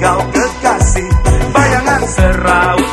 kau kekasih bayangan serau.